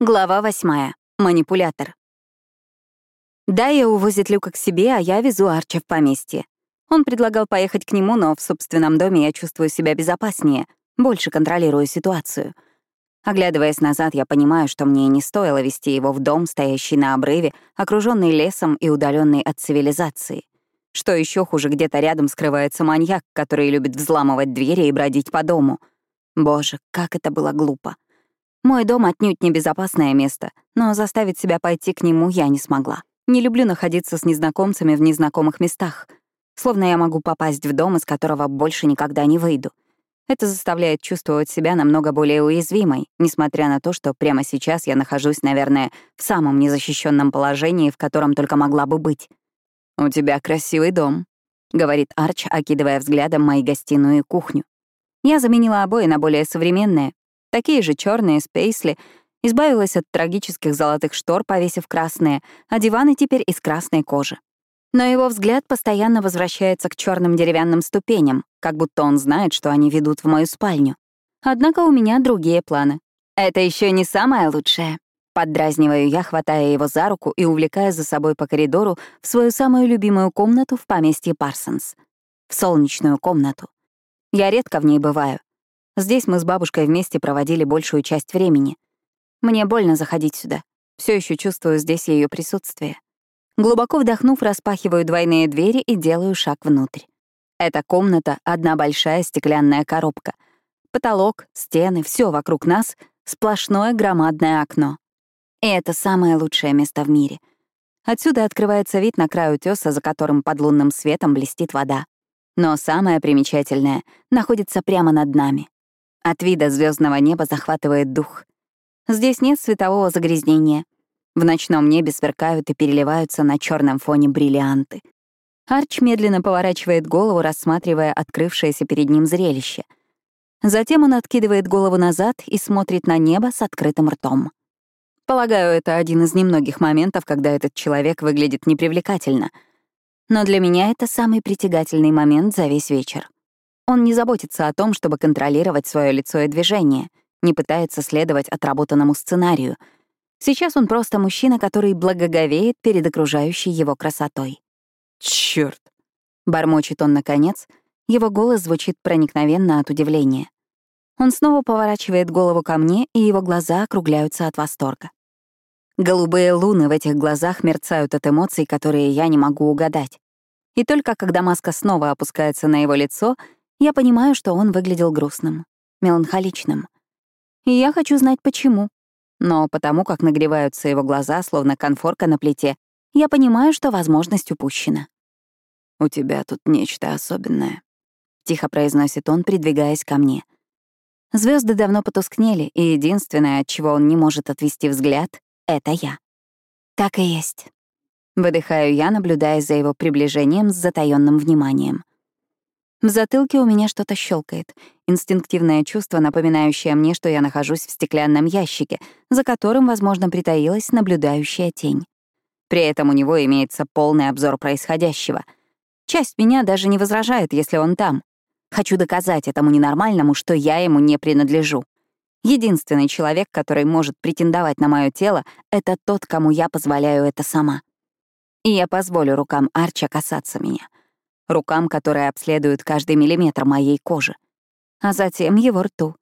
Глава восьмая. Манипулятор. Дайя увозит Люка к себе, а я везу Арча в поместье. Он предлагал поехать к нему, но в собственном доме я чувствую себя безопаснее, больше контролирую ситуацию. Оглядываясь назад, я понимаю, что мне не стоило вести его в дом, стоящий на обрыве, окруженный лесом и удаленный от цивилизации. Что еще хуже, где-то рядом скрывается маньяк, который любит взламывать двери и бродить по дому. Боже, как это было глупо. Мой дом отнюдь не безопасное место, но заставить себя пойти к нему я не смогла. Не люблю находиться с незнакомцами в незнакомых местах. Словно я могу попасть в дом, из которого больше никогда не выйду. Это заставляет чувствовать себя намного более уязвимой, несмотря на то, что прямо сейчас я нахожусь, наверное, в самом незащищенном положении, в котором только могла бы быть. «У тебя красивый дом», — говорит Арч, окидывая взглядом мои гостиную и кухню. Я заменила обои на более современные, Такие же черные с пейсли. Избавилась от трагических золотых штор, повесив красные, а диваны теперь из красной кожи. Но его взгляд постоянно возвращается к черным деревянным ступеням, как будто он знает, что они ведут в мою спальню. Однако у меня другие планы. Это еще не самое лучшее. Поддразниваю я, хватая его за руку и увлекая за собой по коридору в свою самую любимую комнату в поместье Парсонс. В солнечную комнату. Я редко в ней бываю, Здесь мы с бабушкой вместе проводили большую часть времени. Мне больно заходить сюда. Все еще чувствую здесь ее присутствие. Глубоко вдохнув, распахиваю двойные двери и делаю шаг внутрь. Эта комната — одна большая стеклянная коробка. Потолок, стены, все вокруг нас — сплошное громадное окно. И это самое лучшее место в мире. Отсюда открывается вид на край утеса, за которым под лунным светом блестит вода. Но самое примечательное находится прямо над нами. От вида звездного неба захватывает дух. Здесь нет светового загрязнения. В ночном небе сверкают и переливаются на черном фоне бриллианты. Арч медленно поворачивает голову, рассматривая открывшееся перед ним зрелище. Затем он откидывает голову назад и смотрит на небо с открытым ртом. Полагаю, это один из немногих моментов, когда этот человек выглядит непривлекательно. Но для меня это самый притягательный момент за весь вечер. Он не заботится о том, чтобы контролировать свое лицо и движение, не пытается следовать отработанному сценарию. Сейчас он просто мужчина, который благоговеет перед окружающей его красотой. Черт! бормочет он наконец, его голос звучит проникновенно от удивления. Он снова поворачивает голову ко мне, и его глаза округляются от восторга. Голубые луны в этих глазах мерцают от эмоций, которые я не могу угадать. И только когда маска снова опускается на его лицо — я понимаю, что он выглядел грустным, меланхоличным. И я хочу знать, почему. Но потому как нагреваются его глаза, словно конфорка на плите, я понимаю, что возможность упущена. «У тебя тут нечто особенное», — тихо произносит он, придвигаясь ко мне. Звезды давно потускнели, и единственное, от чего он не может отвести взгляд, — это я. Так и есть. Выдыхаю я, наблюдая за его приближением с затаённым вниманием. В затылке у меня что-то щелкает. Инстинктивное чувство, напоминающее мне, что я нахожусь в стеклянном ящике, за которым, возможно, притаилась наблюдающая тень. При этом у него имеется полный обзор происходящего. Часть меня даже не возражает, если он там. Хочу доказать этому ненормальному, что я ему не принадлежу. Единственный человек, который может претендовать на мое тело, это тот, кому я позволяю это сама. И я позволю рукам Арча касаться меня — рукам, которые обследуют каждый миллиметр моей кожи, а затем его рту.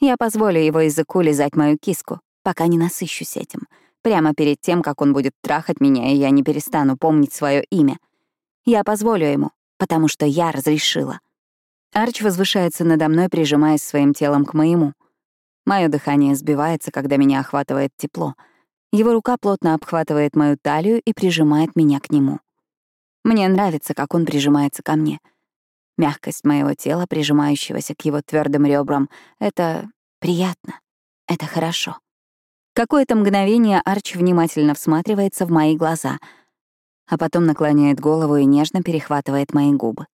Я позволю его языку лизать мою киску, пока не насыщусь этим, прямо перед тем, как он будет трахать меня, и я не перестану помнить свое имя. Я позволю ему, потому что я разрешила. Арч возвышается надо мной, прижимаясь своим телом к моему. Мое дыхание сбивается, когда меня охватывает тепло. Его рука плотно обхватывает мою талию и прижимает меня к нему. Мне нравится, как он прижимается ко мне. Мягкость моего тела, прижимающегося к его твердым ребрам, это приятно. Это хорошо. Какое-то мгновение Арч внимательно всматривается в мои глаза, а потом наклоняет голову и нежно перехватывает мои губы.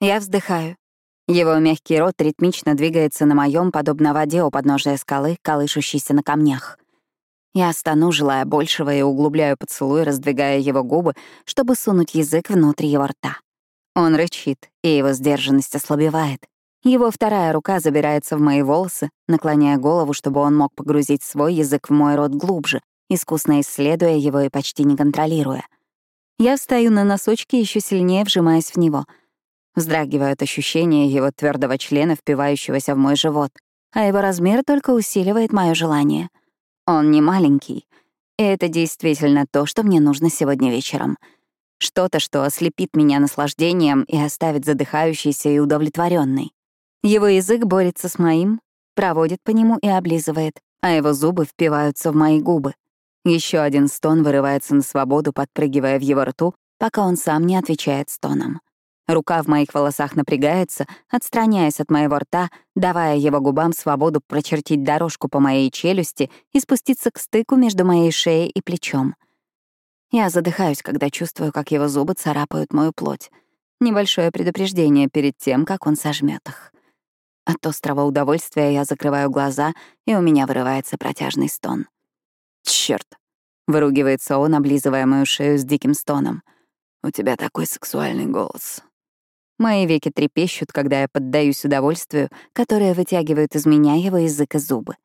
Я вздыхаю. Его мягкий рот ритмично двигается на моем, подобно воде у подножия скалы, колышущейся на камнях. Я стану, желая большего, и углубляю поцелуй, раздвигая его губы, чтобы сунуть язык внутрь его рта. Он рычит, и его сдержанность ослабевает. Его вторая рука забирается в мои волосы, наклоняя голову, чтобы он мог погрузить свой язык в мой рот глубже, искусно исследуя его и почти не контролируя. Я встаю на носочки, еще сильнее вжимаясь в него. Вздрагиваю от ощущения его твердого члена, впивающегося в мой живот, а его размер только усиливает мое желание. Он не маленький, и это действительно то, что мне нужно сегодня вечером. Что-то, что ослепит меня наслаждением и оставит задыхающейся и удовлетворенной. Его язык борется с моим, проводит по нему и облизывает, а его зубы впиваются в мои губы. Еще один стон вырывается на свободу, подпрыгивая в его рту, пока он сам не отвечает стоном. Рука в моих волосах напрягается, отстраняясь от моего рта, давая его губам свободу прочертить дорожку по моей челюсти и спуститься к стыку между моей шеей и плечом. Я задыхаюсь, когда чувствую, как его зубы царапают мою плоть. Небольшое предупреждение перед тем, как он сожмет их. От острого удовольствия я закрываю глаза, и у меня вырывается протяжный стон. Черт! выругивается он, облизывая мою шею с диким стоном. «У тебя такой сексуальный голос». Мои веки трепещут, когда я поддаюсь удовольствию, которое вытягивает из меня его язык и зубы.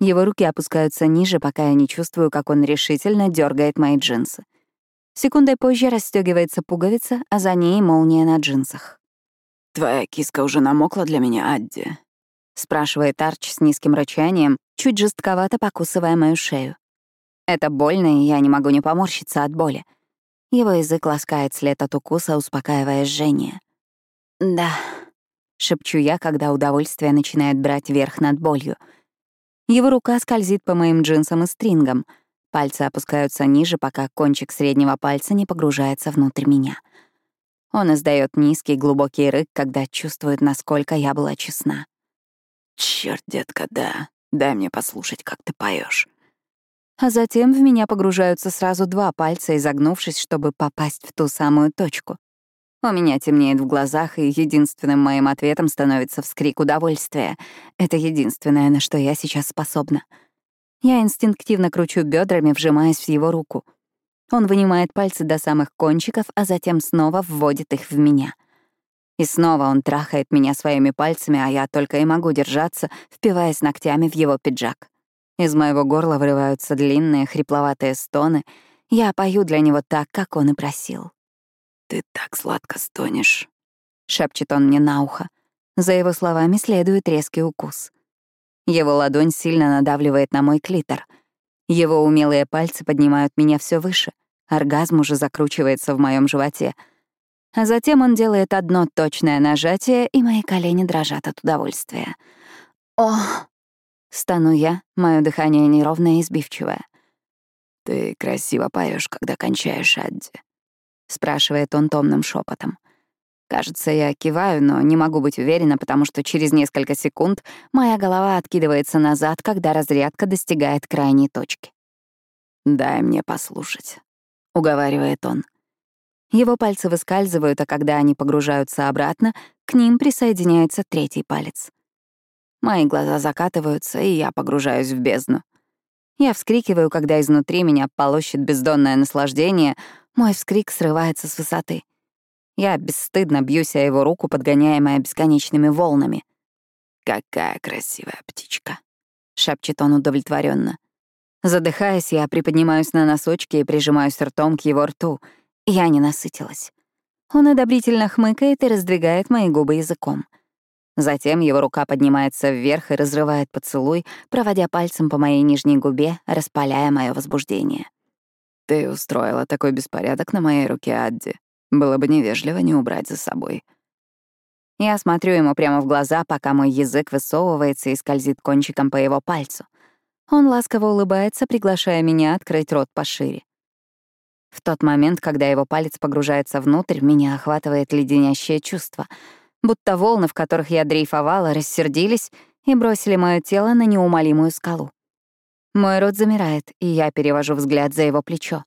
Его руки опускаются ниже, пока я не чувствую, как он решительно дергает мои джинсы. Секундой позже расстегивается пуговица, а за ней молния на джинсах. «Твоя киска уже намокла для меня, Адди?» — спрашивает Арч с низким рычанием, чуть жестковато покусывая мою шею. Это больно, и я не могу не поморщиться от боли. Его язык ласкает след от укуса, успокаивая жжение. «Да», — шепчу я, когда удовольствие начинает брать верх над болью. Его рука скользит по моим джинсам и стрингам. Пальцы опускаются ниже, пока кончик среднего пальца не погружается внутрь меня. Он издает низкий глубокий рык, когда чувствует, насколько я была честна. Черт, детка, да. Дай мне послушать, как ты поешь. А затем в меня погружаются сразу два пальца, изогнувшись, чтобы попасть в ту самую точку. У меня темнеет в глазах, и единственным моим ответом становится вскрик удовольствия. Это единственное, на что я сейчас способна. Я инстинктивно кручу бедрами, вжимаясь в его руку. Он вынимает пальцы до самых кончиков, а затем снова вводит их в меня. И снова он трахает меня своими пальцами, а я только и могу держаться, впиваясь ногтями в его пиджак. Из моего горла вырываются длинные, хрипловатые стоны. Я пою для него так, как он и просил. «Ты так сладко стонешь», — шепчет он мне на ухо. За его словами следует резкий укус. Его ладонь сильно надавливает на мой клитор. Его умелые пальцы поднимают меня все выше. Оргазм уже закручивается в моем животе. А затем он делает одно точное нажатие, и мои колени дрожат от удовольствия. «О!» Стану я, мое дыхание неровное и сбивчивое. «Ты красиво поешь, когда кончаешь, Адди», — спрашивает он томным шепотом. Кажется, я киваю, но не могу быть уверена, потому что через несколько секунд моя голова откидывается назад, когда разрядка достигает крайней точки. «Дай мне послушать», — уговаривает он. Его пальцы выскальзывают, а когда они погружаются обратно, к ним присоединяется третий палец. Мои глаза закатываются, и я погружаюсь в бездну. Я вскрикиваю, когда изнутри меня полощет бездонное наслаждение, мой вскрик срывается с высоты. Я бесстыдно бьюсь о его руку, подгоняемая бесконечными волнами. «Какая красивая птичка», — шепчет он удовлетворенно. Задыхаясь, я приподнимаюсь на носочки и прижимаюсь ртом к его рту. Я не насытилась. Он одобрительно хмыкает и раздвигает мои губы языком. Затем его рука поднимается вверх и разрывает поцелуй, проводя пальцем по моей нижней губе, распаляя мое возбуждение. «Ты устроила такой беспорядок на моей руке, Адди. Было бы невежливо не убрать за собой». Я смотрю ему прямо в глаза, пока мой язык высовывается и скользит кончиком по его пальцу. Он ласково улыбается, приглашая меня открыть рот пошире. В тот момент, когда его палец погружается внутрь, меня охватывает леденящее чувство — будто волны, в которых я дрейфовала, рассердились и бросили мое тело на неумолимую скалу. Мой рот замирает, и я перевожу взгляд за его плечо.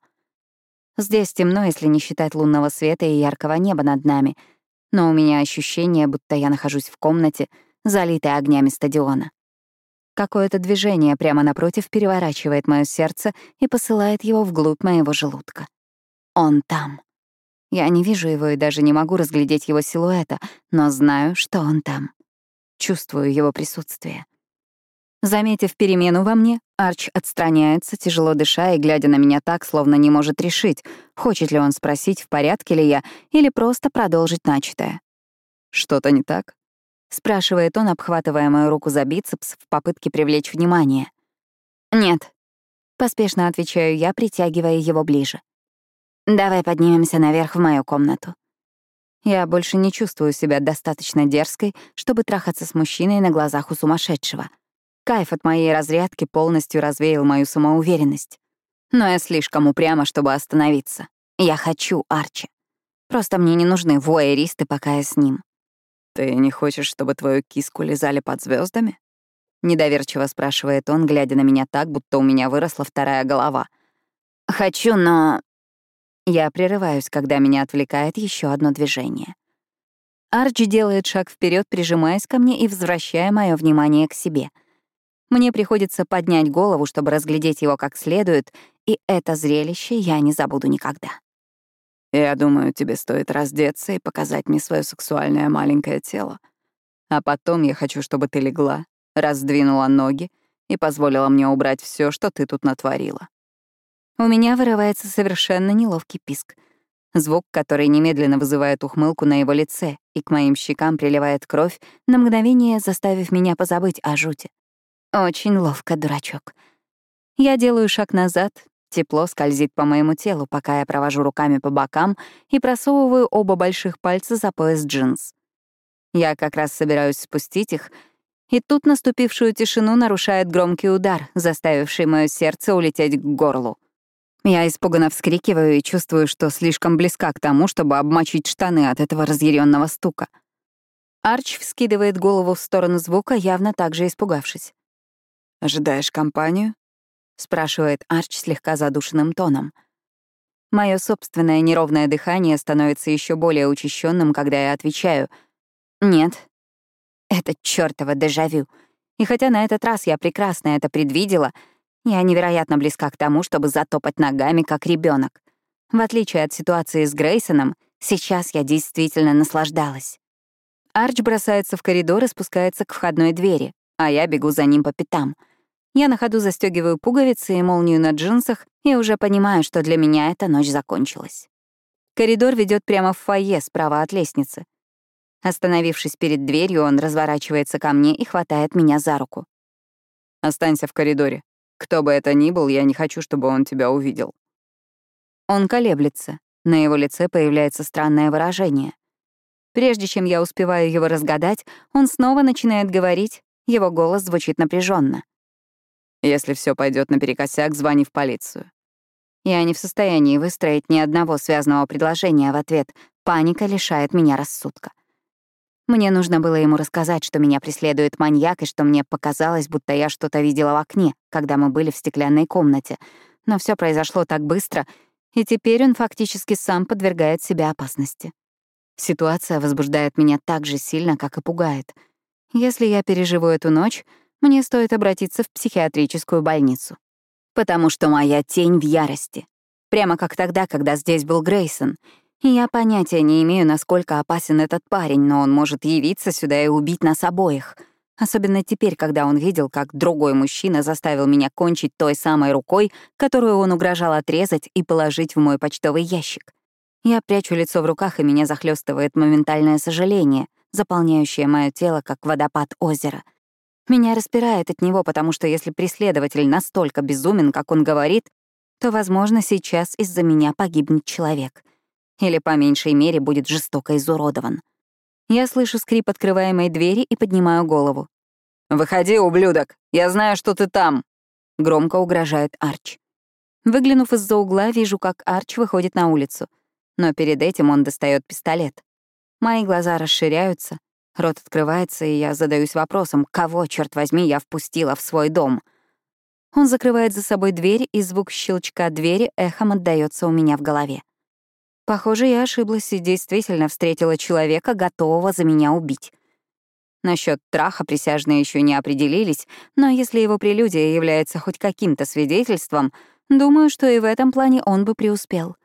Здесь темно, если не считать лунного света и яркого неба над нами, но у меня ощущение, будто я нахожусь в комнате, залитой огнями стадиона. Какое-то движение прямо напротив переворачивает мое сердце и посылает его вглубь моего желудка. Он там. Я не вижу его и даже не могу разглядеть его силуэта, но знаю, что он там. чувствую его присутствие. Заметив перемену во мне, Арч отстраняется, тяжело дыша и глядя на меня так, словно не может решить, хочет ли он спросить, в порядке ли я, или просто продолжить начатое. «Что-то не так?» — спрашивает он, обхватывая мою руку за бицепс в попытке привлечь внимание. «Нет», — поспешно отвечаю я, притягивая его ближе. «Давай поднимемся наверх в мою комнату». Я больше не чувствую себя достаточно дерзкой, чтобы трахаться с мужчиной на глазах у сумасшедшего — Кайф от моей разрядки полностью развеял мою самоуверенность. Но я слишком упряма, чтобы остановиться. Я хочу Арчи. Просто мне не нужны вуайеристы, пока я с ним. «Ты не хочешь, чтобы твою киску лизали под звездами? Недоверчиво спрашивает он, глядя на меня так, будто у меня выросла вторая голова. «Хочу, но...» Я прерываюсь, когда меня отвлекает еще одно движение. Арчи делает шаг вперед, прижимаясь ко мне и возвращая мое внимание к себе — мне приходится поднять голову, чтобы разглядеть его как следует, и это зрелище я не забуду никогда. Я думаю, тебе стоит раздеться и показать мне свое сексуальное маленькое тело. А потом я хочу, чтобы ты легла, раздвинула ноги и позволила мне убрать все, что ты тут натворила. У меня вырывается совершенно неловкий писк. Звук, который немедленно вызывает ухмылку на его лице, и к моим щекам приливает кровь, на мгновение заставив меня позабыть о жути. Очень ловко, дурачок. Я делаю шаг назад, тепло скользит по моему телу, пока я провожу руками по бокам и просовываю оба больших пальца за пояс джинс. Я как раз собираюсь спустить их, и тут наступившую тишину нарушает громкий удар, заставивший мое сердце улететь к горлу. Я испуганно вскрикиваю и чувствую, что слишком близка к тому, чтобы обмочить штаны от этого разъяренного стука. Арч вскидывает голову в сторону звука, явно также испугавшись. «Ожидаешь компанию?» — спрашивает Арч слегка задушенным тоном. Мое собственное неровное дыхание становится еще более учащенным, когда я отвечаю «нет». Это чёртово дежавю. И хотя на этот раз я прекрасно это предвидела, я невероятно близка к тому, чтобы затопать ногами, как ребенок. В отличие от ситуации с Грейсоном, сейчас я действительно наслаждалась. Арч бросается в коридор и спускается к входной двери, а я бегу за ним по пятам — я на ходу застегиваю пуговицы и молнию на джинсах и уже понимаю, что для меня эта ночь закончилась. Коридор ведет прямо в фойе справа от лестницы. Остановившись перед дверью, он разворачивается ко мне и хватает меня за руку. «Останься в коридоре. Кто бы это ни был, я не хочу, чтобы он тебя увидел». Он колеблется. На его лице появляется странное выражение. Прежде чем я успеваю его разгадать, он снова начинает говорить, его голос звучит напряженно. Если все пойдет наперекосяк, звони в полицию. Я не в состоянии выстроить ни одного связанного предложения в ответ. Паника лишает меня рассудка. Мне нужно было ему рассказать, что меня преследует маньяк и что мне показалось, будто я что-то видела в окне, когда мы были в стеклянной комнате. Но все произошло так быстро, и теперь он фактически сам подвергает себя опасности. Ситуация возбуждает меня так же сильно, как и пугает. Если я переживу эту ночь, мне стоит обратиться в психиатрическую больницу. Потому что моя тень в ярости. Прямо как тогда, когда здесь был Грейсон. Я понятия не имею, насколько опасен этот парень, но он может явиться сюда и убить нас обоих. Особенно теперь, когда он видел, как другой мужчина заставил меня кончить той самой рукой, которую он угрожал отрезать и положить в мой почтовый ящик. Я прячу лицо в руках, и меня захлестывает моментальное сожаление, заполняющее мое тело, как водопад озера — меня распирает от него, потому что если преследователь настолько безумен, как он говорит, то, возможно, сейчас из-за меня погибнет человек. Или, по меньшей мере, будет жестоко изуродован. Я слышу скрип открываемой двери и поднимаю голову. «Выходи, ублюдок! Я знаю, что ты там!» — громко угрожает Арч. Выглянув из-за угла, вижу, как Арч выходит на улицу. Но перед этим он достает пистолет. Мои глаза расширяются, Рот открывается, и я задаюсь вопросом, кого, черт возьми, я впустила в свой дом. Он закрывает за собой дверь, и звук щелчка двери эхом отдаётся у меня в голове. Похоже, я ошиблась и действительно встретила человека, готового за меня убить. Насчёт траха присяжные ещё не определились, но если его прелюдия является хоть каким-то свидетельством, думаю, что и в этом плане он бы преуспел.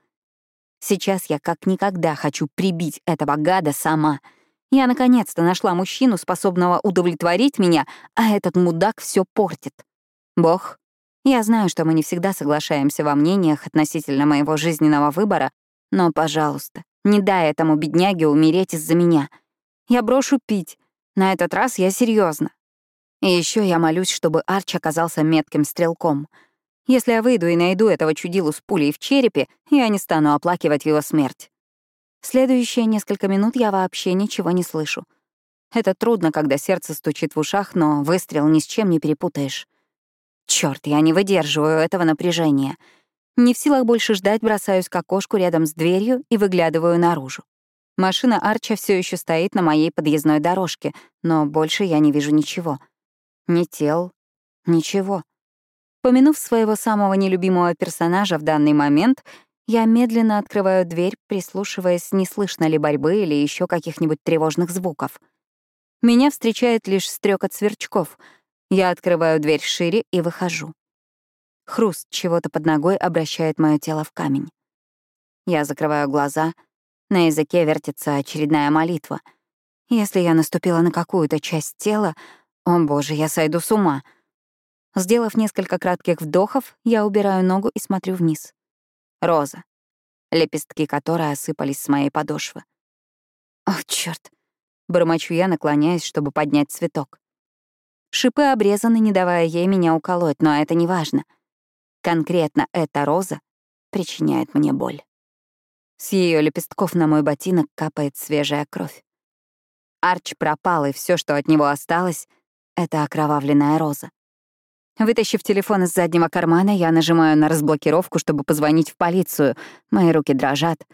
Сейчас я как никогда хочу прибить этого гада сама — Я наконец-то нашла мужчину, способного удовлетворить меня, а этот мудак все портит. Бог, я знаю, что мы не всегда соглашаемся во мнениях относительно моего жизненного выбора, но, пожалуйста, не дай этому бедняге умереть из-за меня. Я брошу пить. На этот раз я серьезно. И еще я молюсь, чтобы Арч оказался метким стрелком. Если я выйду и найду этого чудилу с пулей в черепе, я не стану оплакивать его смерть. Следующие несколько минут я вообще ничего не слышу. Это трудно, когда сердце стучит в ушах, но выстрел ни с чем не перепутаешь. Черт, я не выдерживаю этого напряжения. Не в силах больше ждать, бросаюсь к окошку рядом с дверью и выглядываю наружу. Машина Арча все еще стоит на моей подъездной дорожке, но больше я не вижу ничего. Ни тел, ничего. Помянув своего самого нелюбимого персонажа в данный момент, я медленно открываю дверь, прислушиваясь, не слышно ли борьбы или еще каких-нибудь тревожных звуков. Меня встречает лишь стрекот сверчков. Я открываю дверь шире и выхожу. Хруст чего-то под ногой обращает мое тело в камень. Я закрываю глаза. На языке вертится очередная молитва. Если я наступила на какую-то часть тела, о боже, я сойду с ума. Сделав несколько кратких вдохов, я убираю ногу и смотрю вниз. Роза, лепестки которой осыпались с моей подошвы. О, чёрт! Бормочу я, наклоняясь, чтобы поднять цветок. Шипы обрезаны, не давая ей меня уколоть, но это не важно. Конкретно эта роза причиняет мне боль. С ее лепестков на мой ботинок капает свежая кровь. Арч пропал, и все, что от него осталось, — это окровавленная роза. Вытащив телефон из заднего кармана, я нажимаю на разблокировку, чтобы позвонить в полицию. Мои руки дрожат.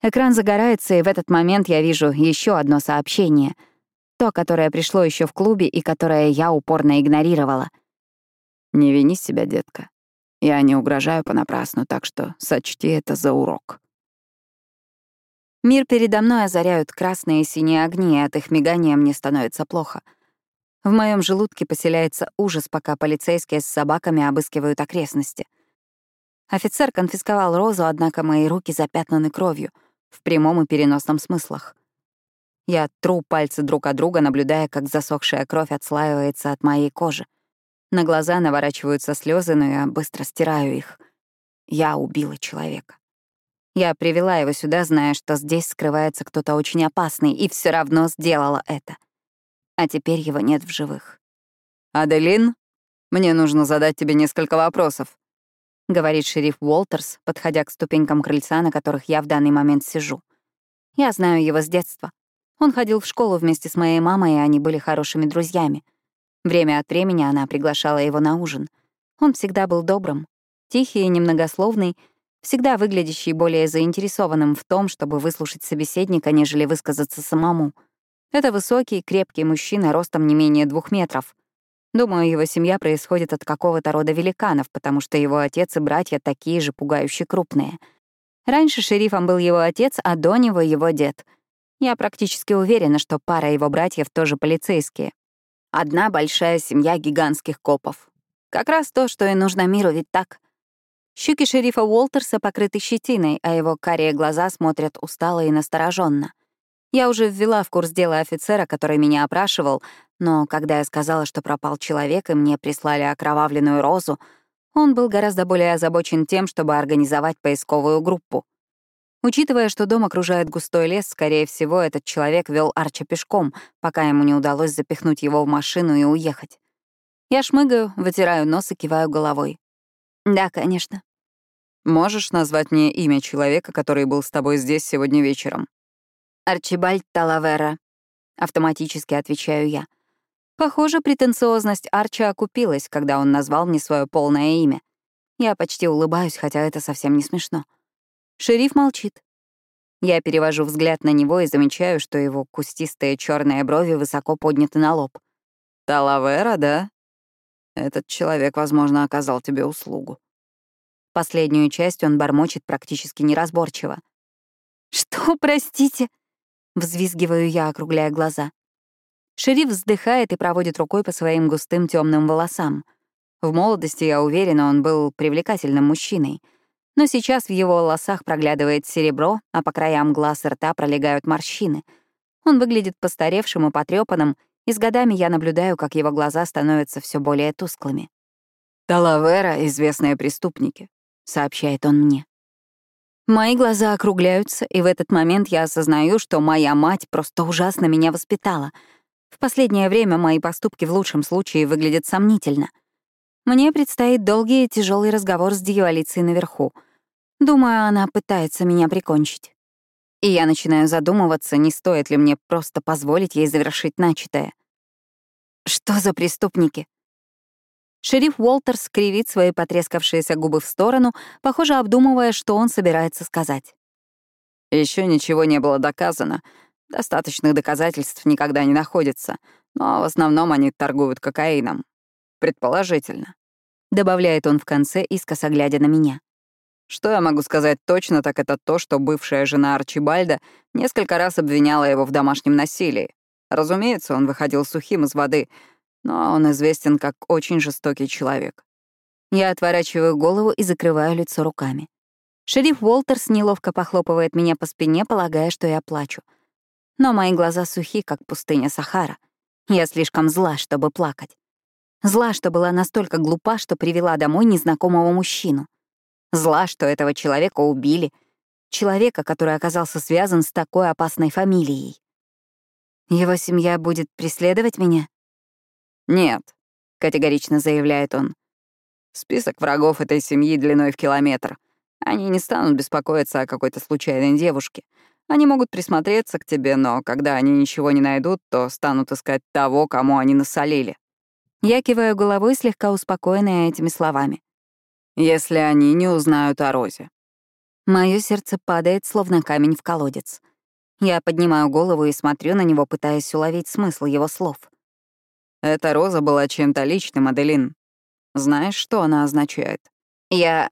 Экран загорается, и в этот момент я вижу еще одно сообщение. То, которое пришло еще в клубе и которое я упорно игнорировала. «Не вини себя, детка. Я не угрожаю понапрасну, так что сочти это за урок. Мир передо мной озаряют красные и синие огни, и от их мигания мне становится плохо. В моем желудке поселяется ужас, пока полицейские с собаками обыскивают окрестности. Офицер конфисковал розу, однако мои руки запятнаны кровью, в прямом и переносном смыслах. Я тру пальцы друг от друга, наблюдая, как засохшая кровь отслаивается от моей кожи. На глаза наворачиваются слезы, но я быстро стираю их. Я убила человека. Я привела его сюда, зная, что здесь скрывается кто-то очень опасный, и все равно сделала это. А теперь его нет в живых. «Аделин, мне нужно задать тебе несколько вопросов», — говорит шериф Уолтерс, подходя к ступенькам крыльца, на которых я в данный момент сижу. Я знаю его с детства. Он ходил в школу вместе с моей мамой, и они были хорошими друзьями. Время от времени она приглашала его на ужин. Он всегда был добрым, тихий и немногословный, всегда выглядящий более заинтересованным в том, чтобы выслушать собеседника, нежели высказаться самому. Это высокий, крепкий мужчина ростом не менее двух метров. Думаю, его семья происходит от какого-то рода великанов, потому что его отец и братья такие же пугающе крупные. Раньше шерифом был его отец, а до него — его дед. Я практически уверена, что пара его братьев тоже полицейские. Одна большая семья гигантских копов. Как раз то, что и нужно миру, ведь так? Щеки шерифа Уолтерса покрыты щетиной, а его карие глаза смотрят устало и настороженно. Я уже ввела в курс дела офицера, который меня опрашивал, но когда я сказала, что пропал человек, и мне прислали окровавленную розу, он был гораздо более озабочен тем, чтобы организовать поисковую группу. Учитывая, что дом окружает густой лес, скорее всего, этот человек вел Арча пешком, пока ему не удалось запихнуть его в машину и уехать. Я шмыгаю, вытираю нос и киваю головой. Да, конечно. Можешь назвать мне имя человека, который был с тобой здесь сегодня вечером? Арчибальд Талавера. Автоматически отвечаю я. Похоже, претенциозность Арча окупилась, когда он назвал мне свое полное имя. Я почти улыбаюсь, хотя это совсем не смешно. Шериф молчит. Я перевожу взгляд на него и замечаю, что его кустистые черные брови высоко подняты на лоб. «Талавера, да? Этот человек, возможно, оказал тебе услугу». Последнюю часть он бормочет практически неразборчиво. «Что, простите?» — взвизгиваю я, округляя глаза. Шериф вздыхает и проводит рукой по своим густым темным волосам. В молодости, я уверена, он был привлекательным мужчиной — но сейчас в его волосах проглядывает серебро, а по краям глаз и рта пролегают морщины. Он выглядит постаревшим и потрёпанным, и с годами я наблюдаю, как его глаза становятся все более тусклыми. «Талавера — известные преступники», — сообщает он мне. Мои глаза округляются, и в этот момент я осознаю, что моя мать просто ужасно меня воспитала. В последнее время мои поступки в лучшем случае выглядят сомнительно. Мне предстоит долгий и тяжелый разговор с дьяволицей наверху. Думаю, она пытается меня прикончить. И я начинаю задумываться, не стоит ли мне просто позволить ей завершить начатое. Что за преступники? Шериф Уолтерс кривит свои потрескавшиеся губы в сторону, похоже, обдумывая, что он собирается сказать. Еще ничего не было доказано. Достаточных доказательств никогда не находится, но в основном они торгуют кокаином. Предположительно. Добавляет он в конце, искоса глядя на меня. Что я могу сказать точно, так это то, что бывшая жена Арчибальда несколько раз обвиняла его в домашнем насилии. Разумеется, он выходил сухим из воды — но он известен как очень жестокий человек. Я отворачиваю голову и закрываю лицо руками. Шериф Уолтерс неловко похлопывает меня по спине, полагая, что я плачу. Но мои глаза сухи, как пустыня Сахара. Я слишком зла, чтобы плакать. Зла, что была настолько глупа, что привела домой незнакомого мужчину. Зла, что этого человека убили. Человека, который оказался связан с такой опасной фамилией. Его семья будет преследовать меня? «Нет», — категорично заявляет он. «Список врагов этой семьи длиной в километр. Они не станут беспокоиться о какой-то случайной девушке. Они могут присмотреться к тебе, но когда они ничего не найдут, то станут искать того, кому они насолили». Я киваю головой, слегка успокоенная этими словами. «Если они не узнают о Розе». Моё сердце падает, словно камень в колодец. Я поднимаю голову и смотрю на него, пытаясь уловить смысл его слов. Эта роза была чем-то личным, Аделин. Знаешь, что она означает? Я...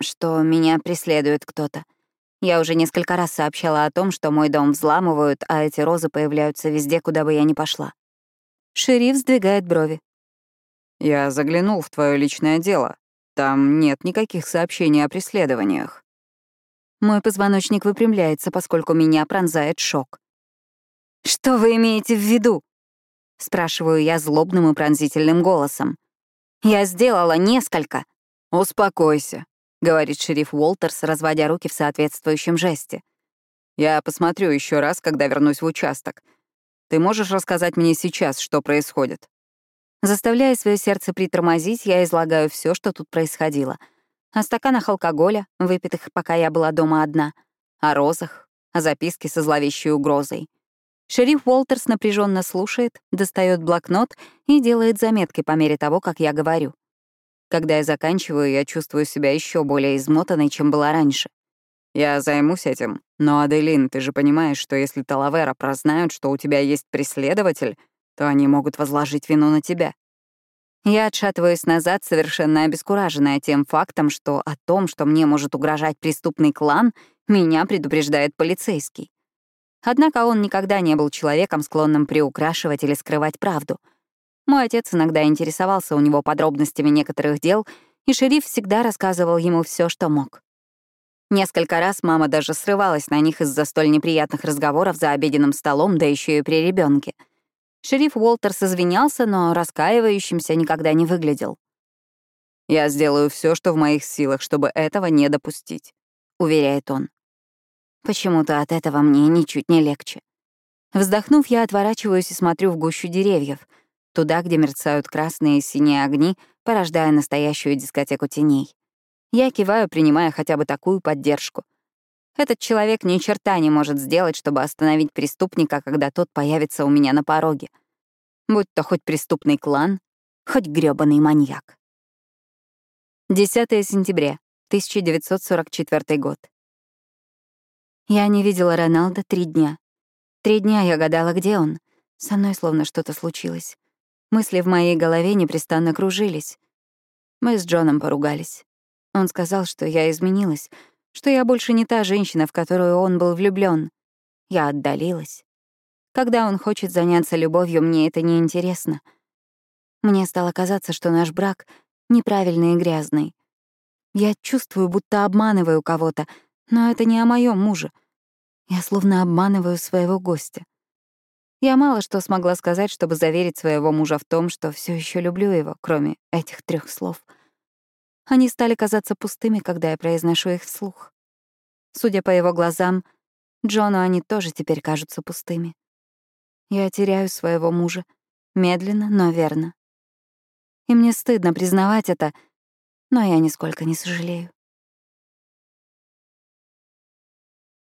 что меня преследует кто-то. Я уже несколько раз сообщала о том, что мой дом взламывают, а эти розы появляются везде, куда бы я ни пошла. Шериф сдвигает брови. Я заглянул в твое личное дело. Там нет никаких сообщений о преследованиях. Мой позвоночник выпрямляется, поскольку меня пронзает шок. «Что вы имеете в виду?» — спрашиваю я злобным и пронзительным голосом. «Я сделала несколько». «Успокойся», — говорит шериф Уолтерс, разводя руки в соответствующем жесте. «Я посмотрю еще раз, когда вернусь в участок. Ты можешь рассказать мне сейчас, что происходит?» Заставляя свое сердце притормозить, я излагаю все, что тут происходило. О стаканах алкоголя, выпитых, пока я была дома одна, о розах, о записке со зловещей угрозой. Шериф Уолтерс напряженно слушает, достает блокнот и делает заметки по мере того, как я говорю. Когда я заканчиваю, я чувствую себя еще более измотанной, чем была раньше. Я займусь этим. Но, Аделин, ты же понимаешь, что если Талавера прознают, что у тебя есть преследователь, то они могут возложить вину на тебя. Я отшатываюсь назад, совершенно обескураженная тем фактом, что о том, что мне может угрожать преступный клан, меня предупреждает полицейский. Однако он никогда не был человеком, склонным приукрашивать или скрывать правду. Мой отец иногда интересовался у него подробностями некоторых дел, и шериф всегда рассказывал ему все, что мог. Несколько раз мама даже срывалась на них из-за столь неприятных разговоров за обеденным столом, да еще и при ребенке. Шериф Уолтерс извинялся, но раскаивающимся никогда не выглядел. «Я сделаю все, что в моих силах, чтобы этого не допустить», — уверяет он. Почему-то от этого мне ничуть не легче. Вздохнув, я отворачиваюсь и смотрю в гущу деревьев, туда, где мерцают красные и синие огни, порождая настоящую дискотеку теней. Я киваю, принимая хотя бы такую поддержку. Этот человек ни черта не может сделать, чтобы остановить преступника, когда тот появится у меня на пороге. Будь то хоть преступный клан, хоть грёбаный маньяк. 10 сентября, 1944 год. Я не видела Роналда три дня. Три дня я гадала, где он. Со мной словно что-то случилось. Мысли в моей голове непрестанно кружились. Мы с Джоном поругались. Он сказал, что я изменилась, что я больше не та женщина, в которую он был влюблён. Я отдалилась. Когда он хочет заняться любовью, мне это не интересно. Мне стало казаться, что наш брак неправильный и грязный. Я чувствую, будто обманываю кого-то — но это не о моем муже. Я словно обманываю своего гостя. Я мало что смогла сказать, чтобы заверить своего мужа в том, что все еще люблю его, кроме этих трех слов. Они стали казаться пустыми, когда я произношу их вслух. Судя по его глазам, Джону они тоже теперь кажутся пустыми. Я теряю своего мужа. Медленно, но верно. И мне стыдно признавать это, но я нисколько не сожалею.